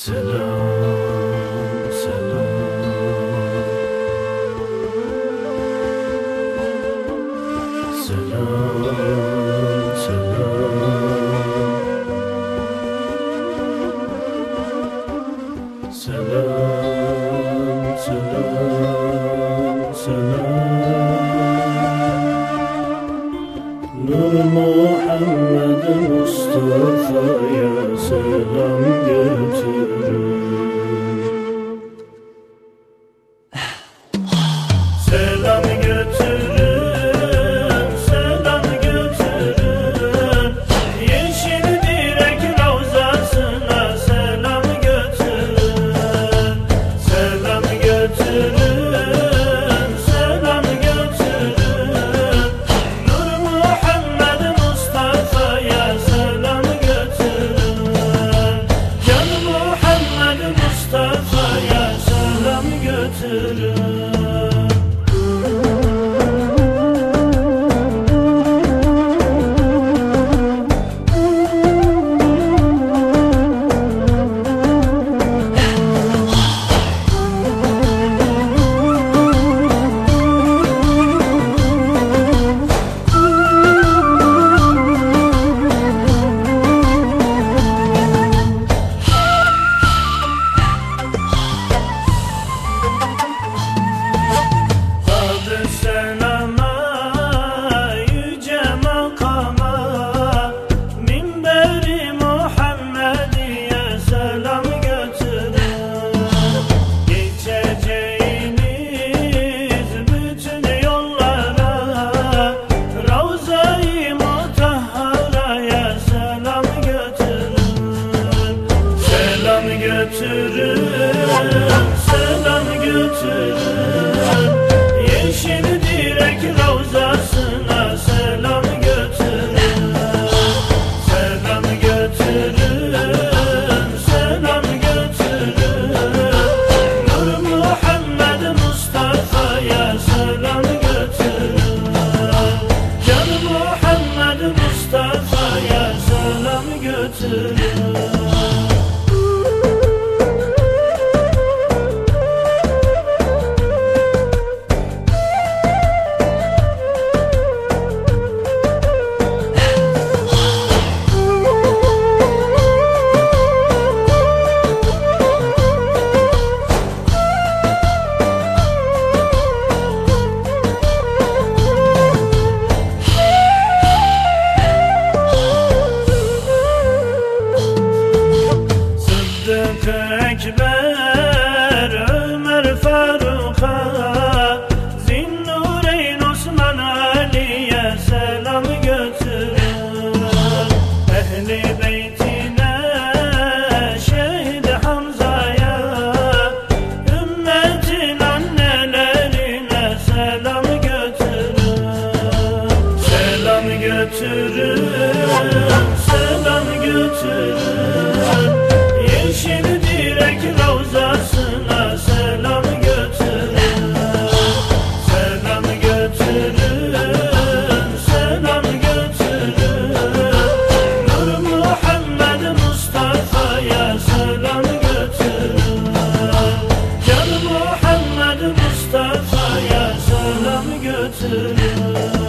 Selam, selam Selam, selam. Selam, selam, Nur Muhammed Mustafa'ya selam Ekber Ömer Faruk'a Zinnureyn Osman Ali'ye selam götürün Ehli beytine Şehit Hamza'ya Ümmetin annelerine selam götürün Selam götürün, selam götürün ravzasına selam götürün. Selam götürün, selam götürün Nur Muhammed Mustafa'ya selam götürün. Can Muhammed Mustafa'ya selam götürün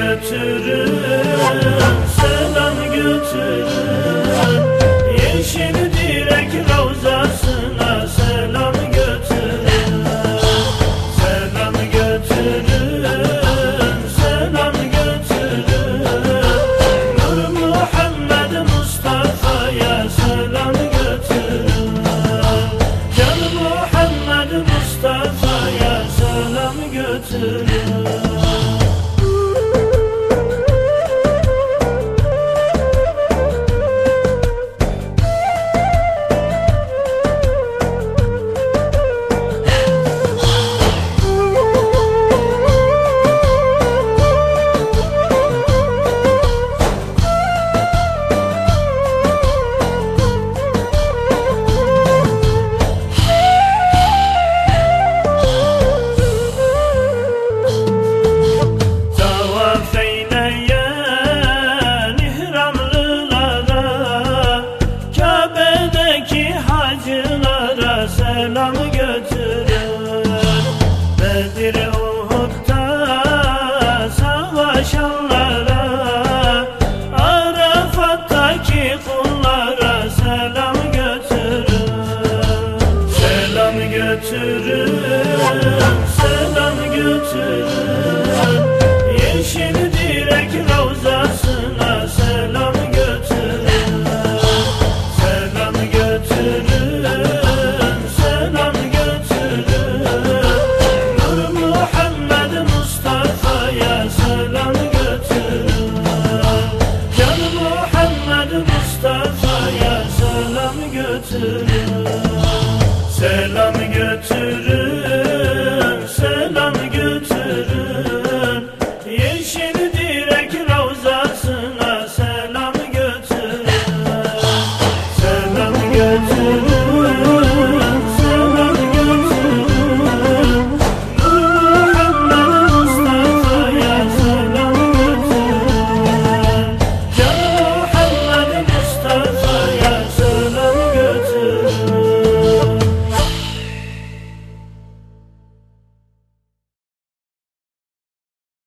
götürür Selam götürür Yeşil direk ravzasına selam götürür Selam götürür Selam götürür Nur Muhammed Mustafa'ya selam götürür Can Muhammed Mustafa'ya selam götürür götüren Yeşil direk ravzasına selam götüren Selam götüren, selam götüren Nur Muhammed Mustafa'ya selam götüren Can Muhammed